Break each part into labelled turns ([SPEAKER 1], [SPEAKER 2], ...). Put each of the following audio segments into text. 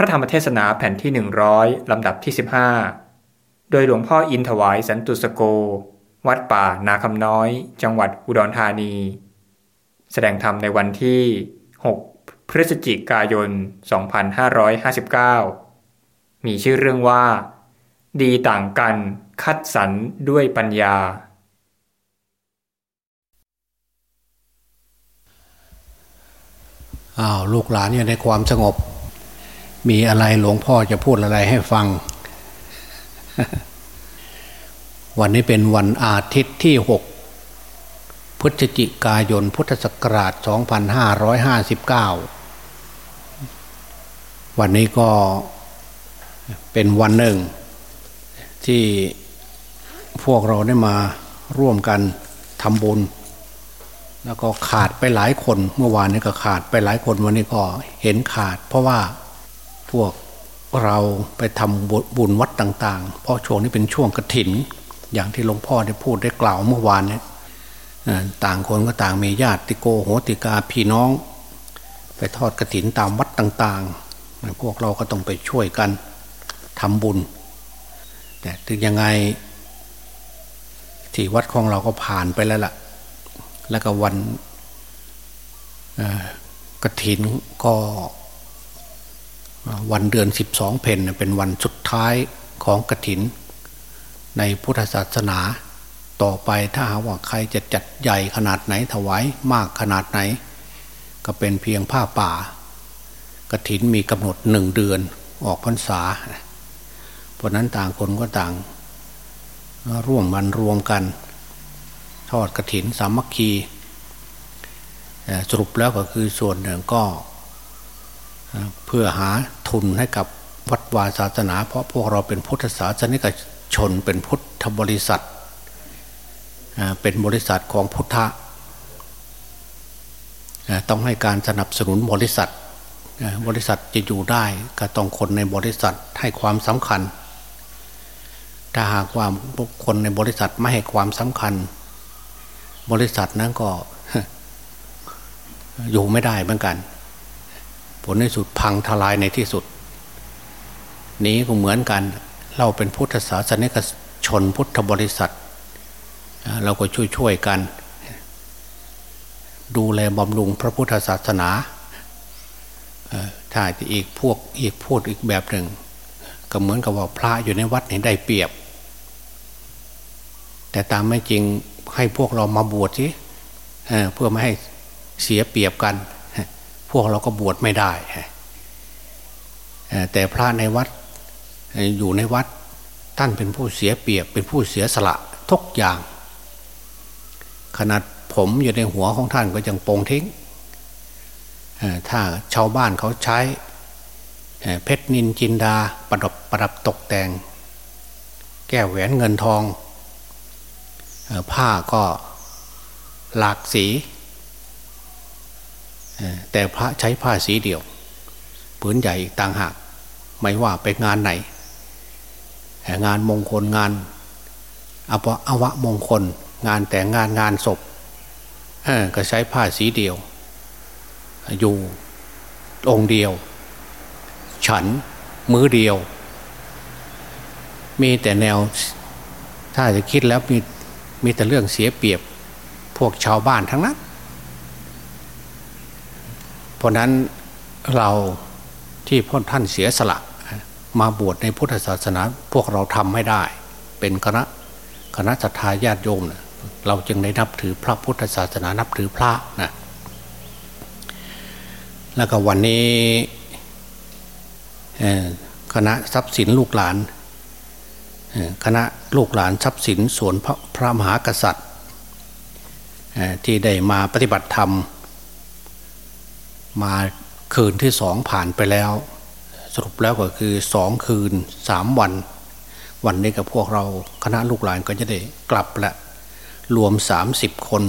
[SPEAKER 1] ระธรรมเทศนาแผ่นที่ 100 ลำดับที่ 15 โดยหลวงพ่ออินถวายสันตุสโก วัดป่านาคำน้อย จังหวัดอุดรธานี แสดงธรรมในวันที่ 6 พฤศจิกายน 2559 มีชื่อเรื่องว่า ดีต่างกันคัดสรรด้วยปัญญา
[SPEAKER 2] อ้าว ลูกหลานอยู่ในความสงบ มีอะไรหลวงพ่อจะพูดอะไรให้ฟัง วันนี้เป็นวันอาทิตย์ที่ 6 พฤศจิกายนพุทธศักราช 2559 วันนี้ก็เป็นวันหนึ่ง ที่พวกเราได้มาร่วมกันทำบุญ แล้วก็ขาดไปหลายคน เมื่อวานนี้ก็ขาดไปหลายคนวันนี้ก็เห็นขาด เพราะว่า พวกเราไปทำบุญวัดต่างๆ เพราะช่วงนี้เป็นช่วงกระถิน อย่างที่หลวงพ่อได้พูดได้กล่าวเมื่อวานนี้ต่างคนก็ต่างมีญาติโกโหติกาพี่น้อง ไปทอดกระถินตามวัดต่างๆ พวกเราก็ต้องไปช่วยกันทำบุญแต่ถึงยังไงที่วัดของเราก็ผ่านไปแล้วล่ะ แล้วก็วันกระถินก็ วันเดือนสิบสองเพนเป็นวันสุดท้ายของกระถิน ในพุทธศาสนา ต่อไปถ้าหากว่าใครจะจัดใหญ่ขนาดไหนถวายมากขนาดไหน ก็เป็นเพียงผ้าป่ากระถินมีกำหนดหนึ่งเดือนออกพรรษาเพราะนั้นต่างคนก็ต่าง ร่วมมันรวมกัน ทอดกระถินสามัคคีสรุปแล้วก็คือส่วนหนึ่งก็ เพื่อหาทุนให้กับวัดวาศาสนา เพราะพวกเราเป็นพุทธศาสนิกชนเป็นพุทธบริษัทเป็นบริษัทของพุทธะต้องให้การสนับสนุนบริษัท บริษัทจะอยู่ได้ก็ต้องคนในบริษัทให้ความสำคัญ ถ้าหากว่าคนในบริษัทไม่ให้ความสำคัญ บริษัทนั้นก็อยู่ไม่ได้เหมือนกัน ผลในสุดพังทลายในที่สุด นี้ก็เหมือนกันเราเป็นพุทธศาสนิกชนพุทธบริษัท เราก็ช่วยๆกัน ดูแลบำรุงพระพุทธศาสนาถ้าจะอีกพวกอีกพูดอีกแบบหนึ่ง ก็เหมือนกับว่าพระอยู่ในวัดเห็นได้เปรียบ แต่ตามไม่จริงให้พวกเรามาบวชสิเพื่อไม่ให้เสียเปรียบกัน พวกเราก็บวชไม่ได้แต่พระในวัดอยู่ในวัดท่านเป็นผู้เสียเปรียบ เป็นผู้เสียสละทุกอย่าง ขนาดผมอยู่ในหัวของท่านก็ยังโปงทิ้งถ้าชาวบ้านเขาใช้เพชรนินจินดาประดับประดับตกแต่ง แก้วแหวนเงินทอง ผ้าก็หลากสี แต่พระใช้ผ้าสีเดียวผืนใหญ่ต่างหาก ไม่ว่าไปงานไหน งานมงคลงานอภอวะมงคล งานแต่งงานงานศพก็ใช้ผ้าสีเดียว อยู่องค์เดียว ฉันมือเดียว มีแต่แนว ถ้าจะคิดแล้วมีมีแต่เรื่องเสียเปรียบ พวกชาวบ้านทั้งนั้น เพราะนั้นเราที่พ่อท่านเสียสละมาบวชในพุทธศาสนาพวกเราทำไม่ได้ เป็นคณะคณะสัตยาญาติโยมนะเราจึงได้นับถือพระพุทธศาสนานับถือพระนะแล้วก็วันนี้คณะทรัพย์สินลูกหลานคณะลูกหลานทรัพย์สินส่วนพระพระมหากษัตริย์ที่ได้มาปฏิบัติธรรม มาคืนที่สองผ่านไปแล้ว สรุปแล้วก็คือสองคืนสามวัน วันนี้กับพวกเราคณะลูกหลานก็จะได้กลับละรวมสามสิบคน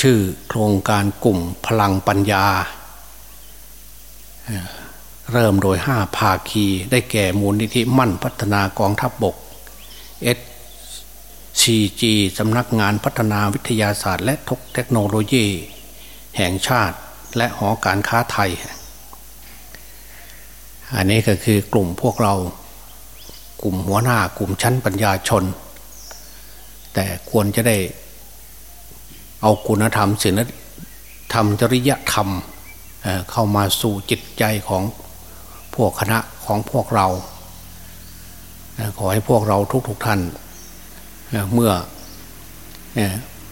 [SPEAKER 2] ชื่อโครงการกลุ่มพลังปัญญา เริ่มโดยห้าภาคีได้แก่มูลนิธิมั่นพัฒนากองทัพบบกเอสซีจีสำนักงานพัฒนาวิทยาศาสตร์ และเทคโนโลยี แห่งชาติ และหอการค้าไทย อันนี้ก็คือกลุ่มพวกเรากลุ่มหัวหน้ากลุ่มชั้นปัญญาชน แต่ควรจะได้เอาคุณธรรมศีลธรรมจริยธรรมเข้ามาสู่จิตใจของพวกคณะของพวกเราขอให้พวกเราทุกๆทท่านเมื่อ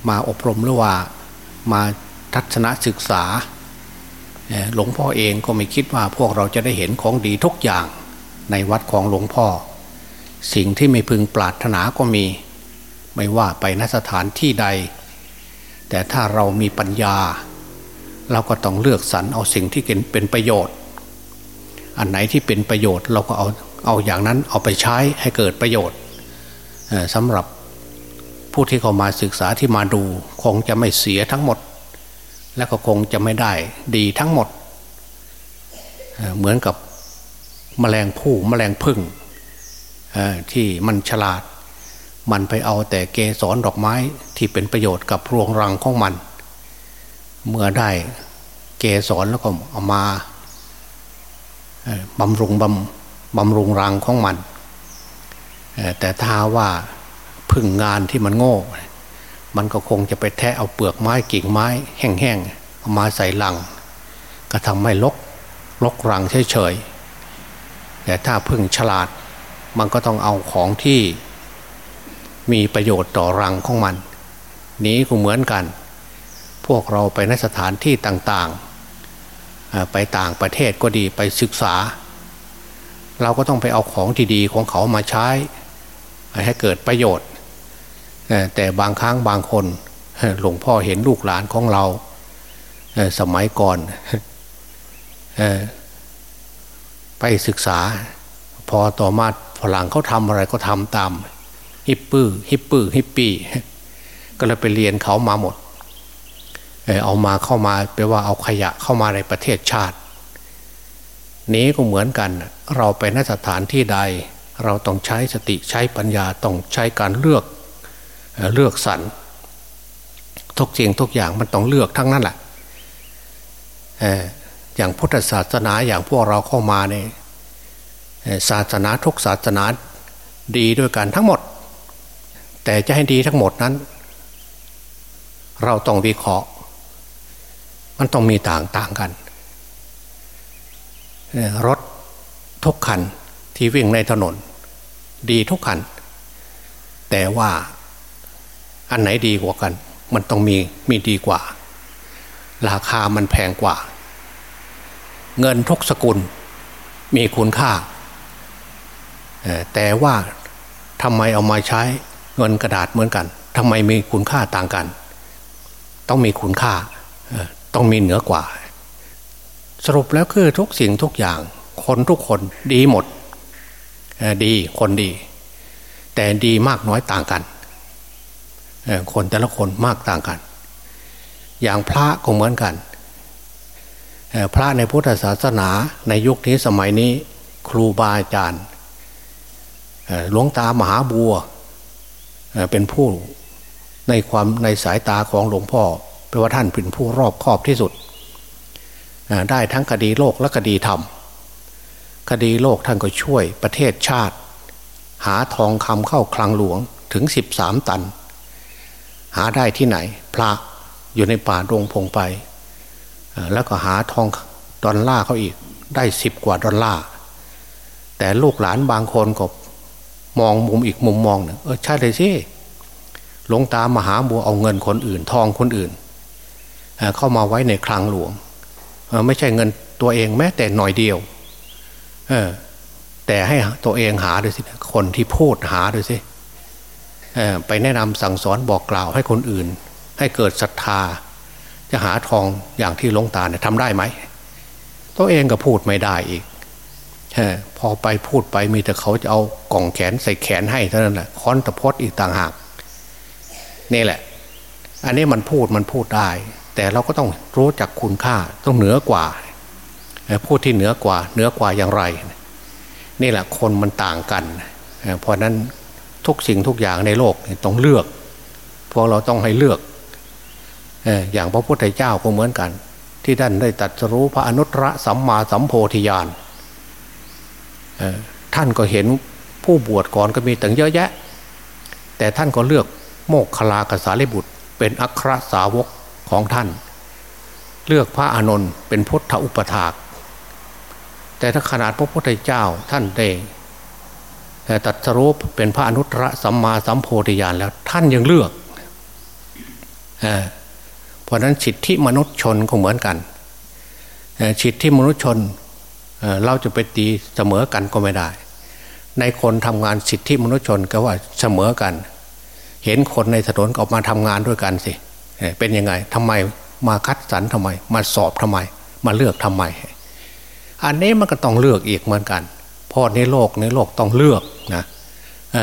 [SPEAKER 2] มาอบรมหรือว่ามาทัศนศึกษา หลวงพ่อเองก็ไม่คิดว่าพวกเราจะได้เห็นของดีทุกอย่างในวัดของหลวงพ่อ สิ่งที่ไม่พึงปรารถนาก็มี ไม่ว่าไปนสถานที่ใด แต่ถ้าเรามีปัญญา เราก็ต้องเลือกสรรเอาสิ่งที่เป็นประโยชน์ อันไหนที่เป็นประโยชน์เราก็เอาเอาอย่างนั้นเอาไปใช้ให้เกิดประโยชน์สำหรับผู้ที่เข้ามาศึกษาที่มาดู คงจะไม่เสียทั้งหมด และก็คงจะไม่ได้ดีทั้งหมด เหมือนกับมแมลงผู้มแมลงพึ่งที่มันฉลาด มันไปเอาแต่เกสรดอกไม้ที่เป็นประโยชน์กับรวงรังของมัน เมื่อได้เกสรแล้วก็เอามาบำรุงบำบำรุงรังของมัน แต่ถ้าว่าพึ่งงานที่มันโง่ มันก็คงจะไปแทะเอาเปลือกไม้กิ่งไม้ แห้งๆเอามาใส่ลัง ก็ทำให้ลกลกรังเฉยๆแต่ถ้าพึ่งฉลาด มันก็ต้องเอาของที่มีประโยชน์ต่อรังของมัน นี้ก็เหมือนกัน พวกเราไปในสถานที่ต่างๆ ไปต่างประเทศก็ดีไปศึกษา เราก็ต้องไปเอาของที่ดีของเขามาใช้ ให้เกิดประโยชน์ แต่บางครั้งบางคนหลวงพ่อเห็นลูกหลานของเราสมัยก่อนไปศึกษา พอต่อมาฝรั่งเขาทำอะไรก็ทำตาม ฮิปปื้ฮิปปื้ฮิปปี้ก็เลยไปเรียนเขามาหมดเอามาเข้ามาแปลว่าเอาขยะเข้ามาในประเทศชาติ นี้ก็เหมือนกัน เราไปนสถานที่ใด เราต้องใช้สติใช้ปัญญาต้องใช้การเลือก เลือกสรรทุกสิ่งทุกอย่างมันต้องเลือกทั้งนั้นแหละอย่างพุทธศาสนาอย่างพวกเราเข้ามาเนี่ยศาสนาทุกศาสนาดีด้วยกันทั้งหมด แต่จะให้ดีทั้งหมดนั้น เราต้องวิเคราะห์ มันต้องมีต่างต่างกันรถทุกคันที่วิ่งในถนน ดีทุกคัน แต่ว่า อันไหนดีกว่ากัน มันต้องมีมีดีกว่า ราคามันแพงกว่า เงินทุกสกุลมีคุณค่า แต่ว่าทำไมเอามาใช้เงินกระดาษเหมือนกันทำไมมีคุณค่าต่างกัน ต้องมีคุณค่าต้องมีเหนือกว่า สรุปแล้วคือทุกสิ่งทุกอย่าง คนทุกคนดีหมด ดีคนดี แต่ดีมากน้อยต่างกัน คนแต่ละคนมากต่างกัน อย่างพระก็เหมือนกัน พระในพุทธศาสนาในยุคนี้สมัยนี้ครูบาอาจารย์หลวงตามหาบัวเป็นผู้ในความในสายตาของหลวงพ่อแปลว่าท่านเป็นผู้รอบคอบที่สุด ได้ทั้งคดีโลกและคดีธรรม คดีโลกท่านก็ช่วยประเทศชาติ หาทองคำเข้าคลังหลวงถึง 13 ตัน หาได้ที่ไหน พระอยู่ในป่าดงพงไป แล้วก็หาทองดอลล่าเขาอีกได้สิบกว่าดอลล่าแต่ลูกหลานบางคนก็มองมุมอีกมุมมองหนึ่งเออใช่เลยสิหลวงตามหาบัวเอาเงินคนอื่น ทองคนอื่น เข้ามาไว้ในคลังหลวง ไม่ใช่เงินตัวเองแม้แต่หน่อยเดียวแต่ให้ตัวเองหาดูสิคนที่พูดหาดูสิ ไปแนะนำสั่งสอนบอกกล่าวให้คนอื่น ให้เกิดศรัทธา จะหาทองอย่างที่ลงตาเนี่ยทำได้ไหม ตัวเองก็พูดไม่ได้อีกพอไปพูดไปมีแต่เขาจะเอากล่องแขนใส่แขนให้เท่านั้นแหละค้อนตะพดอีกต่างหากนี่แหละ อันนี้มันพูดมันพูดได้ แต่เราก็ต้องรู้จักคุณค่าต้องเหนือกว่าพูดที่เหนือกว่าเหนือกว่าอย่างไร นี่แหละคนมันต่างกัน เพราะนั้น ทุกสิ่งทุกอย่างในโลกต้องเลือกพวกเราต้องให้เลือกอย่างพระพุทธเจ้าก็เหมือนกัน ที่ท่านได้ตัดรู้พระอนุตตรสัมมาสัมโพธิญาณท่านก็เห็นผู้บวชก่อนก็มีตั้งเยอะแยะ แต่ท่านก็เลือกโมกขลากสารีบุตร เป็นอัครสาวกของท่าน เลือกพระอานนท์เป็นพุทธอุปถาก แต่ถ้าขนาดพระพุทธเจ้าท่านได้ ตัดสรุปเป็นพระอนุตตรสัมมาสัมโพธิญาณแล้วท่านยังเลือกเพราะนั้นสิทธิมนุษยชนก็เหมือนกันสิทธิมนุษยชนเราจะไปตีเสมอกันก็ไม่ได้ ในคนทำงานสิทธิมนุษยชนก็ว่าเสมอกัน เห็นคนในถนนออกมาทำงานด้วยกันสิเป็นยังไงทำไมมาคัดสรรทำไม มาสอบทำไม มาเลือกทำไม อันนี้มันก็ต้องเลือกอีกเหมือนกัน พราะในโลกในโลกต้องเลือกนะเ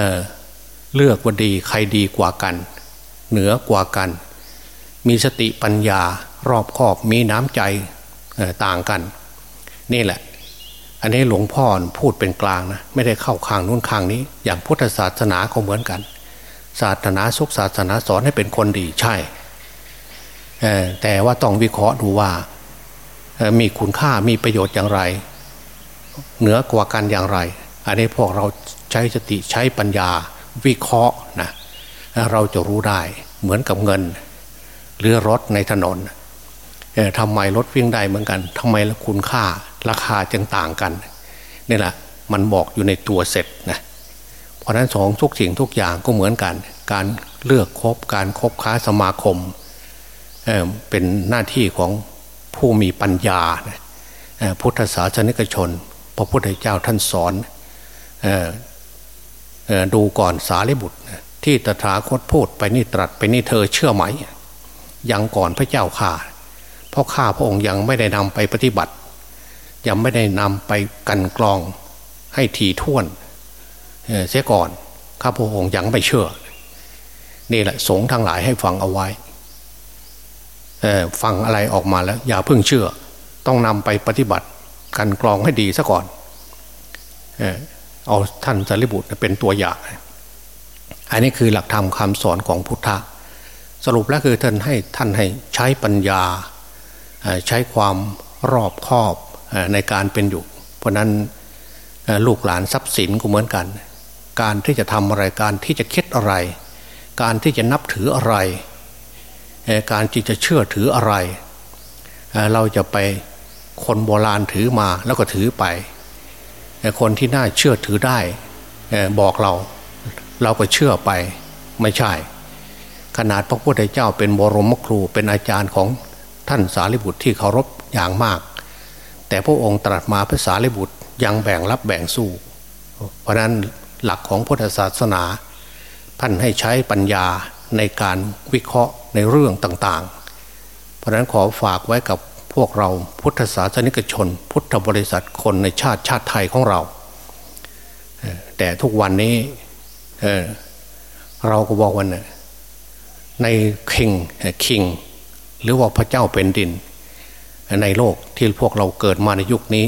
[SPEAKER 2] เลือกว่าดีใครดีกว่ากัน เหนือกว่ากัน มีสติปัญญารอบคอบมีน้ำใจต่างกัน นี่แหละ อันนี้หลวงพ่อพูดเป็นกลางนะไม่ได้เข้าข้างนู้นข้างนี้ อย่างพุทธศาสนาก็เหมือนกัน ศาสนาสุขศาสนาสอนให้เป็นคนดีใช่แต่ว่าต้องวิเคราะห์ดูว่ามีคุณค่ามีประโยชน์อย่างไร เหนือกว่ากันอย่างไร อันนี้พวกเราใช้สติใช้ปัญญาวิเคราะห์นะเราจะรู้ได้เหมือนกับเงิน หรือรถในถนนทำไมรถวิ่งได้เหมือนกันทำไมคุณค่าราคาจึงต่างกันนี่แหละมันบอกอยู่ในตัวเสร็จนะเพราะนั้นสองทุกสิ่งทุกอย่างก็เหมือนกัน การเลือกคบการครบค้าสมาคมเเป็นหน้าที่ของผู้มีปัญญาพุทธศาสนิกชน พระพุทธเจ้าท่านสอนดูก่อนสารีบุตร ที่ตถาคตพูดไปนี่ตรัสไปนี่เธอเชื่อไหม ยังก่อนพระเจ้าข่าเพราะข้าพระองค์ยังไม่ได้นำไปปฏิบัติ ยังไม่ได้นำไปกันกรองให้ทีท่วนเสียก่อนข้าพระองค์ยังไม่เชื่อ นี่แหละสงฆ์ทั้งหลายให้ฟังเอาไว้ฟังอะไรออกมาแล้ว อย่าเพิ่งเชื่อ ต้องนำไปปฏิบัติ กันกรองให้ดีซะก่อน เอาท่านสารีบุตรเป็นตัวอย่าง อันนี้คือหลักธรรมคำสอนของพุทธะ สรุปแล้วคือท่านให้ท่านให้ใช้ปัญญา ใช้ความรอบคอบในการเป็นอยู่ เพราะนั้นลูกหลานทรัพย์สินก็เหมือนกัน การที่จะทำอะไรการที่จะคิดอะไร การที่จะนับถืออะไร การที่จะเชื่อถืออะไร เราจะไป คนโบราณถือมาแล้วก็ถือไปคนที่น่าเชื่อถือได้บอกเรา เราก็เชื่อไปไม่ใช่ ขนาดพระพุทธเจ้าเป็นบรมครูเป็นอาจารย์ของท่านสารีบุตรที่เคารพอย่างมาก แต่พระองค์ตรัสมาภาษาลิบุตรยังแบ่งรับแบ่งสู้ เพราะนั้นหลักของพุทธศาสนา ท่านให้ใช้ปัญญาในการวิเคราะห์ในเรื่องต่างๆ เพราะนั้นขอฝากไว้กับ พวกเราพุทธศาสนิกชน พุทธบริษัทคนในชาติชาติไทยของเรา แต่ทุกวันนี้เเราก็บอกว่าในคิงคิงหรือว่าพระเจ้าเป็นดิน ในโลกที่พวกเราเกิดมาในยุคนี้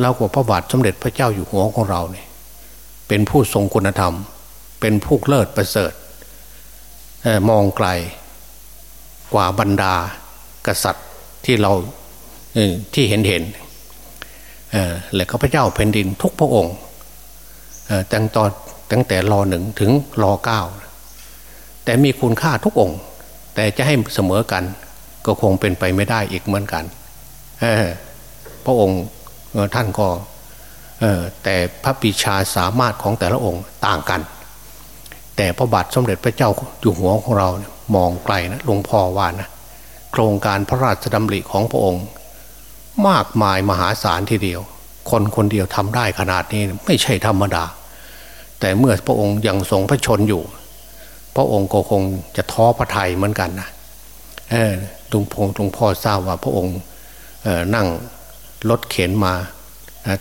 [SPEAKER 2] เราก็พระบาทสมเด็จพระเจ้าอยู่หัวของเราเนี่ยเป็นผู้ทรงคุณธรรม เป็นผู้เลิศประเสริฐมองไกลกว่าบรรดากษัตริย์ ที่เราที่เห็นเห็นและข้าพเจ้าแผ่นดินทุกพระองค์ตั้งตอนตั้งแต่รอหนึ่งถึงรอเก้าแต่มีคุณค่าทุกองค์ แต่จะให้เสมอกัน ก็คงเป็นไปไม่ได้อีกเหมือนกันพระองค์ท่านก็แต่พระปิชาสามารถของแต่ละองค์ต่างกัน แต่พระบาทสมเด็จพระเจ้าอยู่หัวของเรามองไกลนะหลวงพ่อว่านะ โครงการพระราชดำริของพระองค์ มากมายมหาศาลทีเดียว คนคนเดียวทำได้ขนาดนี้ไม่ใช่ธรรมดา แต่เมื่อพระองค์ยังทรงพระชนอยู่ พระองค์ก็คงจะท้อพระทัยเหมือนกันนะหลวงพ่อหลวงพ่อทราบว่าพระองค์นั่งรถเข็นมา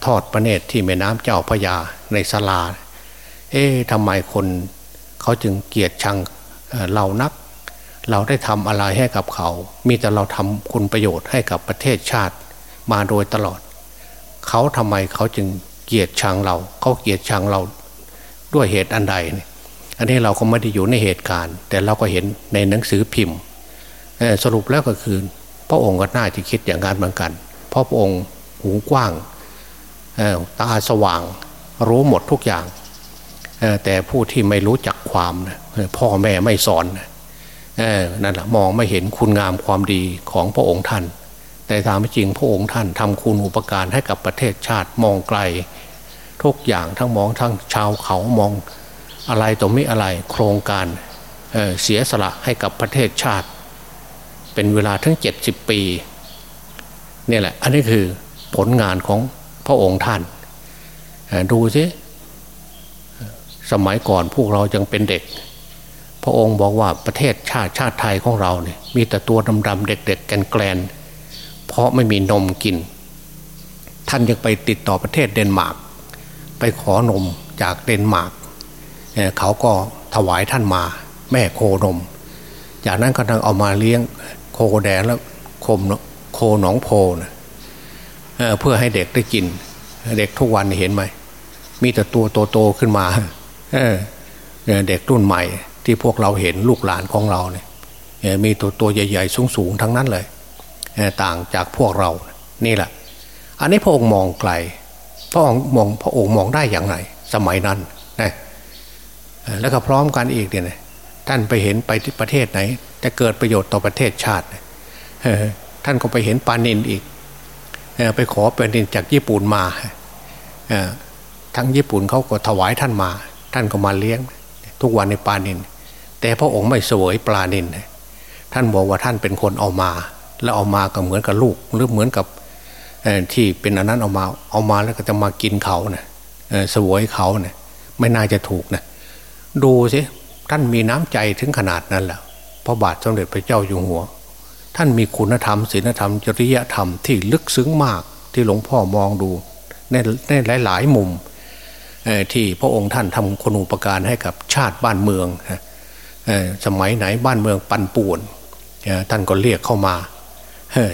[SPEAKER 2] ทอดพระเนตรที่แม่น้ำเจ้าพระยาในสลา เอ๊ะทำไมคนเขาจึงเกลียดชังเรานัก เราได้ทำอะไรให้กับเขา มีแต่เราทำคุณประโยชน์ให้กับประเทศชาติมาโดยตลอด เขาทำไมเขาจึงเกลียดชังเรา เขาเกลียดชังเราด้วยเหตุอันใดเนี่ยอันนี้เราก็ไม่ได้อยู่ในเหตุการณ์ แต่เราก็เห็นในหนังสือพิมพ์สรุปแล้วก็คือ พระองค์ก็น่าจะคิดอย่างนั้นเหมือนกัน เพราะพระองค์หูกว้างตาสว่างรู้หมดทุกอย่าง แต่ผู้ที่ไม่รู้จักความนะพ่อแม่ไม่สอนนั่ นั่นแหละมองไม่เห็นคุณงามความดีของพระองค์ท่านแต่ตามจริงพระองค์ท่านทำคุณอุปการให้กับประเทศชาติมองไกล ทุกอย่างทั้งมองทั้งชาวเขามองอะไรต่อไม่อะไรโครงการเเสียสละให้กับประเทศชาติ เป็นเวลาทั้งเจ็ดสิบปีนี่แหละ อันนี้คือผลงานของพระองค์ท่านดูสิสมัยก่อนพวกเรายังเป็นเด็ก พระองค์บอกว่าประเทศชาติชาติไทยของเราเนี่ยมีแต่ตัวดำๆเด็กๆแกนแกลนเพราะไม่มีนมกิน ท่านยังไปติดต่อประเทศเดนมาร์กไปขอนมจากเดนมาร์กเขาก็ถวายท่านมา แม่โคนม จากนั้นก็ทางเอามาเลี้ยงโคแดงแล้วคมโคหนองโพนะเเพื่อให้เด็กได้กิน เด็กทุกวันเห็นไหมมีแต่ตัวโตๆขึ้นมาเเด็กรุ่นใหม่ ที่พวกเราเห็นลูกหลานของเราเนี่ยมีตัวตัวใหญ่ๆสูงๆทั้งนั้นเลย ต่างจากพวกเรานี่แหละ อันนี้พระองค์มองไกลพระองค์มองพระองค์มองได้อย่างไรสมัยนั้นนะแล้วก็พร้อมกันอีกเนี่ยท่านไปเห็นไปที่ประเทศไหน จะเกิดประโยชน์ต่อประเทศชาติท่านก็ไปเห็นปานินอีกไปขอปานินจากญี่ปุ่นมาทั้งญี่ปุ่นเขาก็ถวายท่านมา ท่านก็มาเลี้ยง ทุกวันในปานิน แต่พระองค์ไม่สวยปลานินท่านบอกว่าท่านเป็นคนเอามา แล้วเอามาก็เหมือนกับลูกหรือเหมือนกับที่เป็นอันนั้นเอามาเอามาแล้วก็จะมากินเขาเนะ่ยสวยเขาเนะี่ยไม่น่าจะถูกนะดูสิท่านมีน้ำใจถึงขนาดนั้นแล้วพระบาทสมเด็จพระเจ้าอยู่หัว ท่านมีคุณธรรมศีลธรรม จริยธรรมที่ลึกซึ้งมากที่หลวงพ่อมองดูในในหลาย ๆ มุมที่พระองค์ท่านทำคุณูปการให้กับชาติบ้านเมือง สมัยไหนบ้านเมืองปันป่วนท่านก็เรียกเข้ามา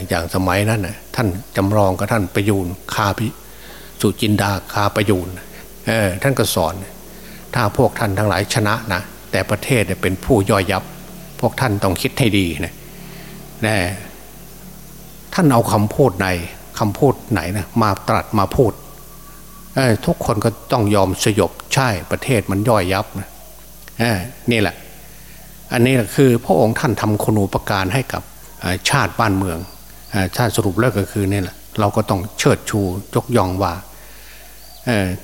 [SPEAKER 2] อย่างสมัยนั้นท่านจำลองกับท่านประยูนคาพิสุจินดาคาประยูนท่านก็สอน ถ้าพวกท่านทั้งหลายชนะนะแต่ประเทศเป็นผู้ย่อยยับ พวกท่านต้องคิดให้ดีนะนะท่านเอาคำพูดไหนคำพูดไหนนะมาตรัสมาพูดทุกคนก็ต้องยอมสยบใช่ประเทศมันย่อยยับนะนี่แหละ อันนี้คือพระองค์ท่านทำคุณูปการให้กับชาติบ้านเมืองชาติสรุปแล้วก็คือนี่แหละเราก็ต้องเชิดชูยกย่องว่า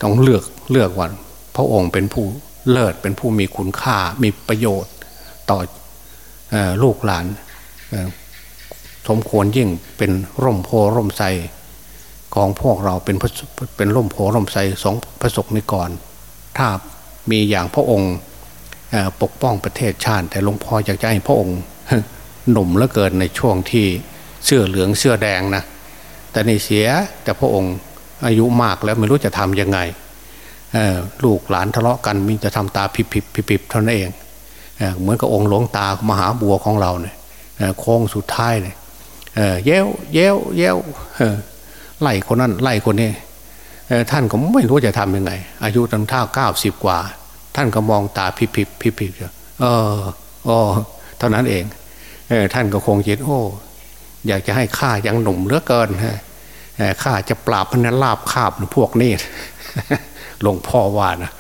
[SPEAKER 2] ต้องเลือกเลือกว่าพระองค์เป็นผู้เลิศเป็นผู้มีคุณค่ามีประโยชน์ต่อลูกหลานสมควรยิ่งเป็นร่มโพร่มไทรของพวกเราเป็นเป็นร่มโพร่มไทรสองพระศกนิกร ถ้ามีอย่างพระองค์ ปกป้องประเทศชาติ แต่หลวงพ่ออยากจะให้พระองค์หนุ่มเหลือเกินในช่วงที่เสื้อเหลืองเสื้อแดงนะแต่ในเสียแต่พระองค์อายุมากแล้วไม่รู้จะทำยังไงลูกหลานทะเลาะกันมีจะทำตาพิบพิบพิบพิบเท่านั้นเองเหมือนกับองค์หลวงตามหาบัวของเราเนี่ยโค้งสุดท้ายเนี่ยเย้วเย้วเย้วไล่คนนั้นไล่คนนี้ท่านก็ไม่รู้จะทำยังไง อายุตั้งเท่าเก้าสิบกว่า ท่านก็มองตาพิบพิบพิบพิบเอออ๋อเท่านั้นเองท่านก็คงคิดโอ้อยากจะให้ข้ายังหนุ่มเหลือเกินข้าจะปราบพนันลาบคาบพวกนี้หลวงพ่อว่านะ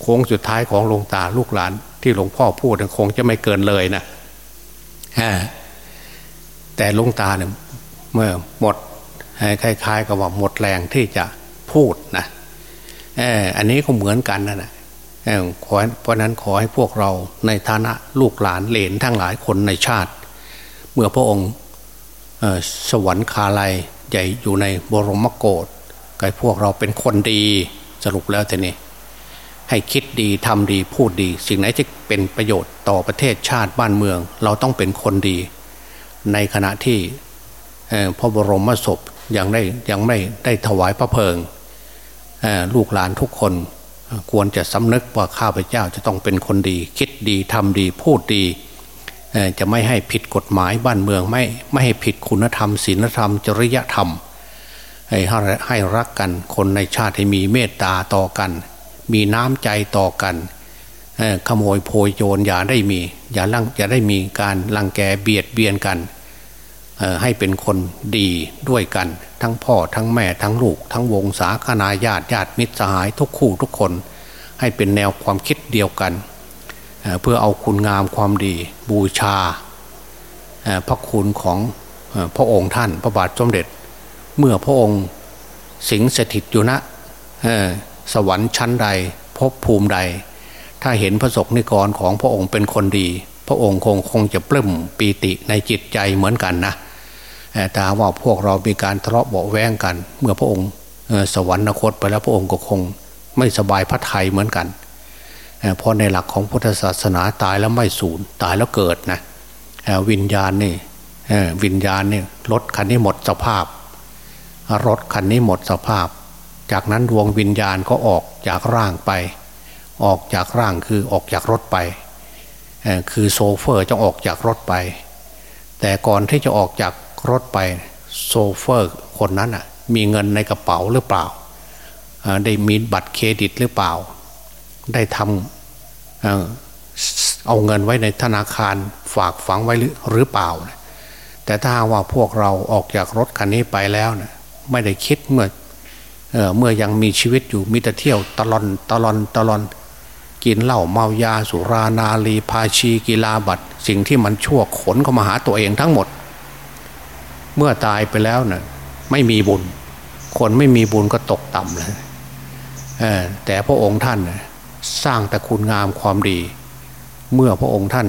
[SPEAKER 2] โค้งสุดท้ายของหลวงตาลูกหลาน ที่หลวงพ่อพูดคงจะไม่เกินเลยนะแต่หลวงตาเนี่ยเมื่อหมดคล้ายๆกับว่าหมดแรงที่จะพูดนะ อันนี้ก็เหมือนกันนะนะขอเพราะนั้นขอให้พวกเราในฐานะลูกหลานเหลนทั้งหลายคนในชาติ เมื่อพระองค์สวรรคาลัยใหญ่อยู่ในบรมโกศกายพวกเราเป็นคนดีสรุปแล้วแต่นี่ให้คิดดีทำดีพูดดี สิ่งไหนจะเป็นประโยชน์ต่อประเทศชาติบ้านเมือง เราต้องเป็นคนดี ในขณะที่พระบรมศพยังได้ยังไม่ได้ถวายพระเพลิง ลูกหลานทุกคนควรจะสำนึกว่าข้าพเจ้าจะต้องเป็นคนดี คิดดีทำดีพูดดี จะไม่ให้ผิดกฎหมายบ้านเมืองไม่ไม่ให้ผิดคุณธรรมศีลธรรม จริยธรรม ให้ให้รักกันคนในชาติให้มีเมตตาต่อกัน มีน้ำใจต่อกันขโมยโพยโจรอย่าได้มี อย่าลังอย่าได้มีการลังแกเบียดเบียนกัน ให้เป็นคนดีด้วยกัน ทั้งพ่อทั้งแม่ทั้งลูก ทั้งวงศาคณาญาติญาติมิตรสหายทุกคู่ทุกคน ให้เป็นแนวความคิดเดียวกันเพื่อเอาคุณงามความดีบูชาพระคุณของพระองค์ท่านพระบาทสมเด็จ เมื่อพระองค์สิงสถิตอยู่ณสวรรค์ชั้นใดพบภูมิใด ถ้าเห็นพระศกนิกรของพระองค์เป็นคนดี พระองค์คงคงจะปลื้มปีติในจิตใจเหมือนกันนะ แต่ว่าพวกเรามีการทะเลาะเบาแวงกัน เมื่อพระองค์สวรรคตไปแล้วพระองค์ก็คงไม่สบายพระทัยเหมือนกันเพราะในหลักของพุทธศาสนาตายแล้วไม่สูญตายแล้วเกิดนะวิญญาณนี่วิญญาณนี่รถคันนี้หมดสภาพ รถคันนี้หมดสภาพ จากนั้นดวงวิญญาณก็ออกจากร่างไป ออกจากร่างคือออกจากรถไป คือโซเฟอร์จะออกจากรถไป แต่ก่อนที่จะออกจาก รถไปโซเฟอร์คนนั้นอะมีเงินในกระเป๋าหรือเปล่า ได้มีบัตรเครดิตหรือเปล่า ได้ทำเอาเงินไว้ในธนาคารฝากฝังไว้หรือเปล่า แต่ถ้าว่าพวกเราออกจากรถคันนี้ไปแล้วนะไม่ได้คิดเมื่อเมื่อยังมีชีวิตอยู่มิแต่เที่ยวตลอนตลอนตลอนกินเหล้าเมายาสุรานาลีพาชีกีฬาบัตรสิ่งที่มันชั่วขนเข้ามาหาตัวเองทั้งหมด เมื่อตายไปแล้วนะ่ะไม่มีบุญ คนไม่มีบุญก็ตกต่ำเลยแต่พระองค์ท่านสร้างแต่คุณงามความดี เมื่อพระองค์ท่าน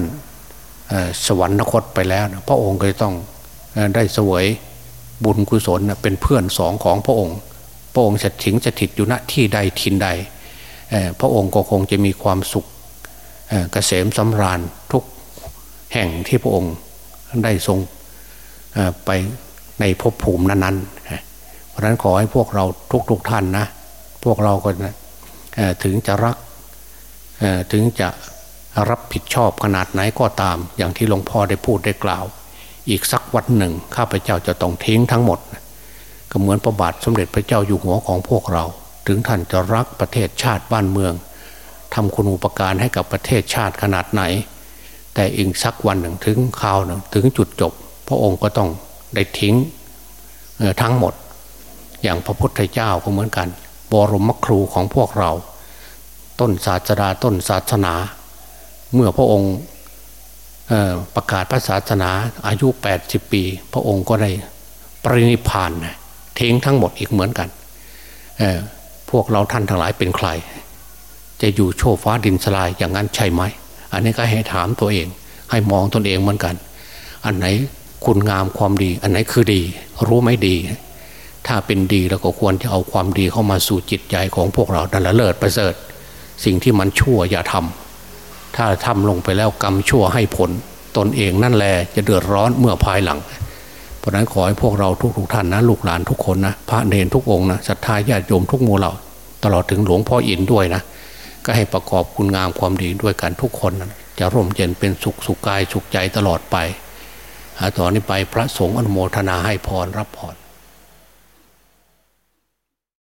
[SPEAKER 2] สวรรคตไปแล้ว พระองค์ก็ต้องได้เสวยบุญกุศลเป็นเพื่อนสองของพระองค์ พระองค์จะถิงจะถิดอยู่ณที่ใดทินใด พระองค์ก็คงจะมีความสุขเกษมสำราญทุกแห่งที่พระองค์ได้ทรง ไปในภพภูมินั้นๆ เพราะนั้นขอให้พวกเราทุกๆทท่านนะ พวกเราก็ถึงจะรักถึงจะรับผิดชอบขนาดไหนก็ตาม อย่างที่หลวงพ่อได้พูดได้กล่าว อีกสักวันหนึ่ง ข้าพเจ้าจะต้องทิ้งทั้งหมด ก็เหมือนประบาทสมเด็จพระเจ้าอยู่หัวของพวกเรา ถึงท่านจะรักประเทศชาติบ้านเมืองทำคุณูปการให้กับประเทศชาติขนาดไหน แต่อีกสักวันหนึ่งถึงข่าวหนึ่งถึงจุดจบ พระองค์ก็ต้องได้ทิ้งทั้งหมด อย่างพระพุทธเจ้าก็เหมือนกัน บรมครูของพวกเรา ต้นศาสดาต้นศาสนา เมื่อพระองค์ประกาศพระศาสนาอายุ 80 ปี พระองค์ก็ได้ปรินิพานทิ้งทั้งหมดอีกเหมือนกันพวกเราท่านทั้งหลายเป็นใคร จะอยู่โชฟ้าดินสลายอย่างนั้นใช่ไหม อันนี้ก็ให้ถามตัวเอง ให้มองตนเองเหมือนกัน อันไหน คุณงามความดี อันไหนคือดี รู้ไหมดี ถ้าเป็นดีแล้วก็ควรจะเอาความดีเข้ามาสู่จิตใจของพวกเราดันละเลิศประเสริฐ สิ่งที่มันชั่วอย่าทำถ้าทำลงไปแล้วกรรมชั่วให้ผล ตนเองนั่นแหละจะเดือดร้อนเมื่อภายหลัง เพราะนั้นขอให้พวกเราทุกๆท่านนะลูกหลานทุกคนนะพระเนรทุกองนะศรัทธาญาติโยมทุกหมู่เหล่า ตลอดถึงหลวงพ่ออินด้วยนะก็ให้ประกอบคุณงามความดีด้วยกันทุกคนนะจะร่มเย็นเป็นสุขสุขกายสุขใจตลอดไป ต่อนนี้ไปพระสงฆ์อนุโมทนาให้พรรับพร